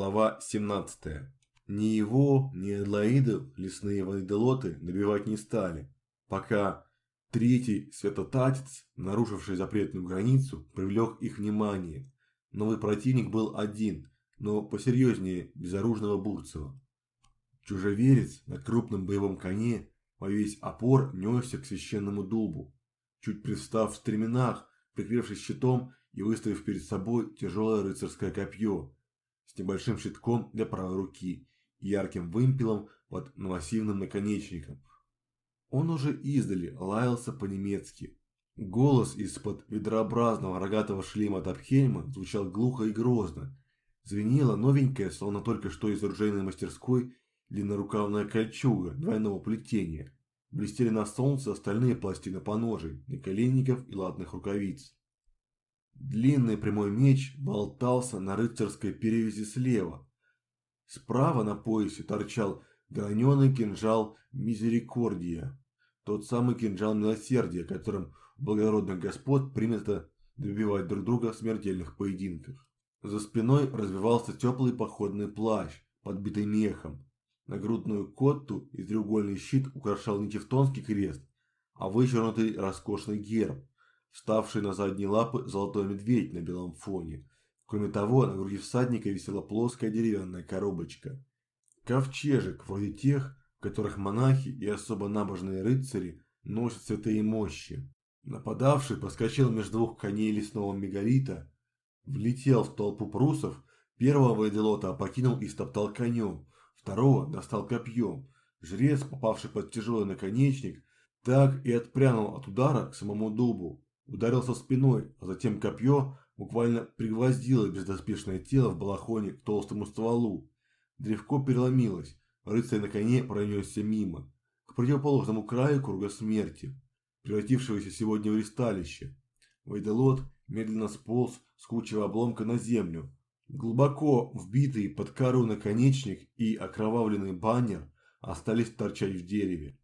Глава 17. Ни его, ни Эдлоиду лесные вайделоты набивать не стали, пока третий святотатец, нарушивший запретную границу, привлек их внимание. Новый противник был один, но посерьезнее безоружного Бурцева. Чужеверец на крупном боевом коне во весь опор несся к священному дубу. Чуть пристав в стременах, прикрывшись щитом и выставив перед собой тяжелое рыцарское копье, с небольшим щитком для правой руки и ярким вымпелом под массивным наконечником. Он уже издали лаялся по-немецки. Голос из-под ведрообразного рогатого шлема Тапхельма звучал глухо и грозно. Звенела новенькая, словно только что из оружейной мастерской, длиннорукавная кольчуга двойного плетения. Блестели на солнце остальные пластины поножей, наколенников и латных рукавиц. Длинный прямой меч болтался на рыцарской перевязи слева. Справа на поясе торчал граненый кинжал Мизерикордия, тот самый кинжал милосердия, которым благородных господ принято добивать друг друга в смертельных поединках. За спиной развивался теплый походный плащ, подбитый мехом. Нагрудную котту и треугольный щит украшал не тевтонский крест, а выщернутый роскошный герб, вставший на задние лапы золотой медведь на белом фоне. Кроме того, на груди всадника висела плоская деревянная коробочка. Ковчежек, вроде тех, в которых монахи и особо набожные рыцари носят святые мощи. Нападавший проскочил между двух коней лесного мегалита, влетел в толпу прусов, первого вайделота опрокинул и стоптал конем, второго достал копьем. Жрец, попавший под тяжелый наконечник, так и отпрянул от удара к самому дубу ударился спиной, а затем копье буквально пригвоздило бездоспешное тело в балахоне к толстому стволу. Древко переломилось, рыцарь на коне пронесся мимо, к противоположному краю круга смерти, превратившегося сегодня в ристалище. Вайделот медленно сполз с кучего обломка на землю. Глубоко вбитый под кору наконечник и окровавленный баннер остались торчать в дереве.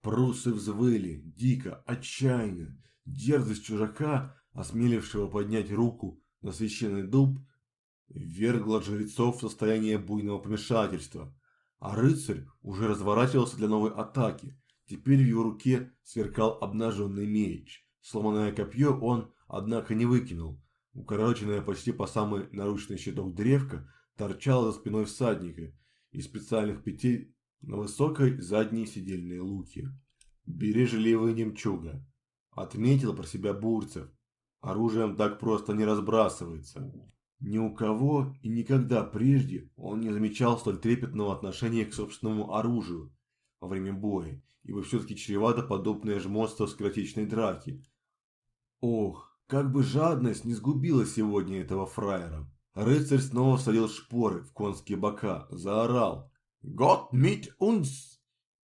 Прусы взвыли, дико, отчаянно, Дерзость чужака, осмелившего поднять руку на священный дуб, ввергла жрецов в состояние буйного помешательства, а рыцарь уже разворачивался для новой атаки. Теперь в его руке сверкал обнаженный меч. Сломанное копье он, однако, не выкинул. Укороченная почти по самый наручный щиток древка торчала за спиной всадника из специальных петель на высокой задней сидельной луке. Бережливый немчуга. Отметил про себя Бурцев. Оружием так просто не разбрасывается. Ни у кого и никогда прежде он не замечал столь трепетного отношения к собственному оружию во время боя, ибо все-таки чревато подобное жмотство в скоротечной драке. Ох, как бы жадность не сгубила сегодня этого фраера. Рыцарь снова всадил шпоры в конские бока, заорал «Гott mit uns!»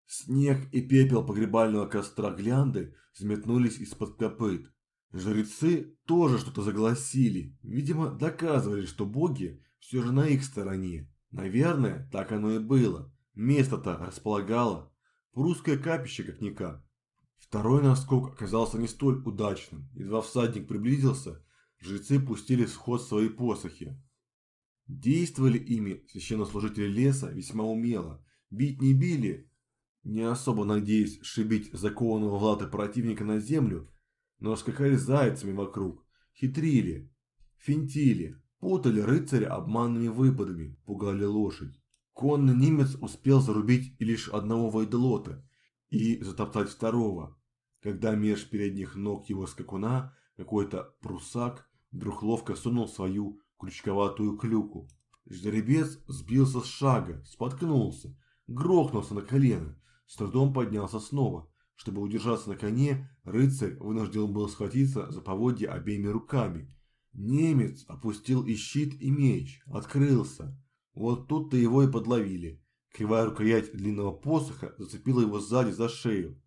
Снег и пепел погребального костра глянды взметнулись из-под копыт. Жрецы тоже что-то загласили, видимо, доказывали, что боги все же на их стороне. Наверное, так оно и было. Место-то располагало. Прусское капище как-никак. Второй наскок оказался не столь удачным. Едва всадник приблизился, жрецы пустили в ход свои посохи. Действовали ими священнослужители леса весьма умело. Бить не били, не особо надеясь шибить закованного в латы противника на землю, но скакали зайцами вокруг, хитрили, финтили, путали рыцаря обманными выпадами, пугали лошадь. Конный немец успел зарубить лишь одного вайделота и затоптать второго, когда меж передних ног его скакуна какой-то прусак вдруг ловко сунул свою крючковатую клюку. Жеребец сбился с шага, споткнулся, грохнулся на колено, с трудом поднялся снова. Чтобы удержаться на коне, рыцарь вынужден был схватиться за поводья обеими руками. Немец опустил и щит, и меч, открылся. Вот тут-то его и подловили. Кривая рукоять длинного посоха зацепила его сзади за шею.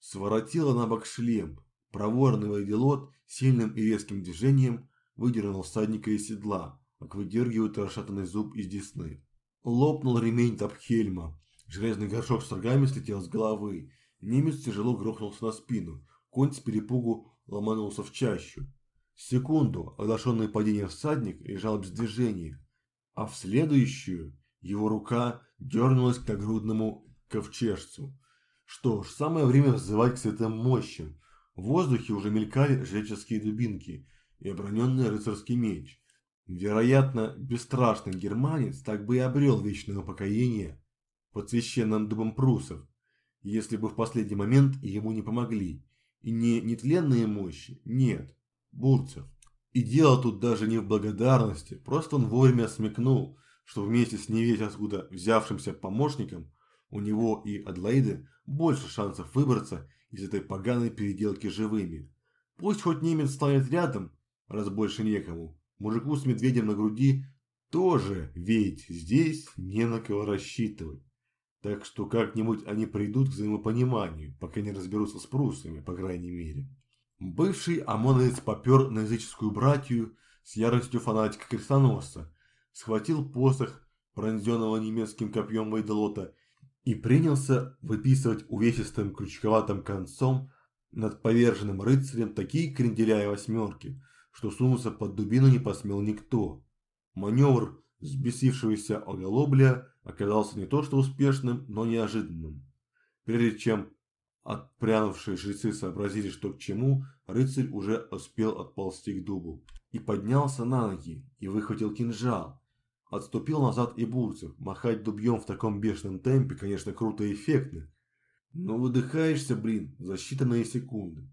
Своротила на бок шлем. Проворный вайделот сильным и резким движением выдернул всадника из седла, как выдергивают расшатанный зуб из десны. Лопнул ремень Тапхельма, Железный горшок с рогами слетел с головы. Немец тяжело грохнулся на спину. Конь с перепугу ломанулся в чащу. Секунду оглашенный падением всадник лежал без движения. а в следующую его рука дернулась к нагрудному ковчежцу. Что ж, самое время взывать к святым мощам. В воздухе уже мелькали жреческие дубинки и оброненный рыцарский меч. Вероятно, бесстрашный германец так бы и обрел вечное упокоение под священным дубом прусов, если бы в последний момент ему не помогли. И не нетленные мощи, нет, бурцев. И дело тут даже не в благодарности, просто он вовремя смекнул, что вместе с невесть откуда взявшимся помощником у него и Адлоиды больше шансов выбраться из этой поганой переделки живыми. Пусть хоть немец станет рядом, раз больше некому, мужику с медведем на груди тоже, ведь здесь не на кого рассчитывать. Так что как-нибудь они придут к взаимопониманию, пока не разберутся с прусами, по крайней мере. Бывший ОМОНовец попер на языческую братью с яростью фанатика-крестоносца, схватил посох, пронзенного немецким копьем Вейделота, и принялся выписывать увесистым крючковатым концом над поверженным рыцарем такие кренделя и восьмерки, что сунуться под дубину не посмел никто. Маневр взбесившегося оголобля оказался не то что успешным, но неожиданным. Прежде чем отпрянувшие жрецы сообразили, что к чему, рыцарь уже успел отползти к дубу. И поднялся на ноги, и выхватил кинжал. Отступил назад и Бурцев. Махать дубьем в таком бешеном темпе, конечно, круто и эффектно. Но выдыхаешься, блин, за считанные секунды.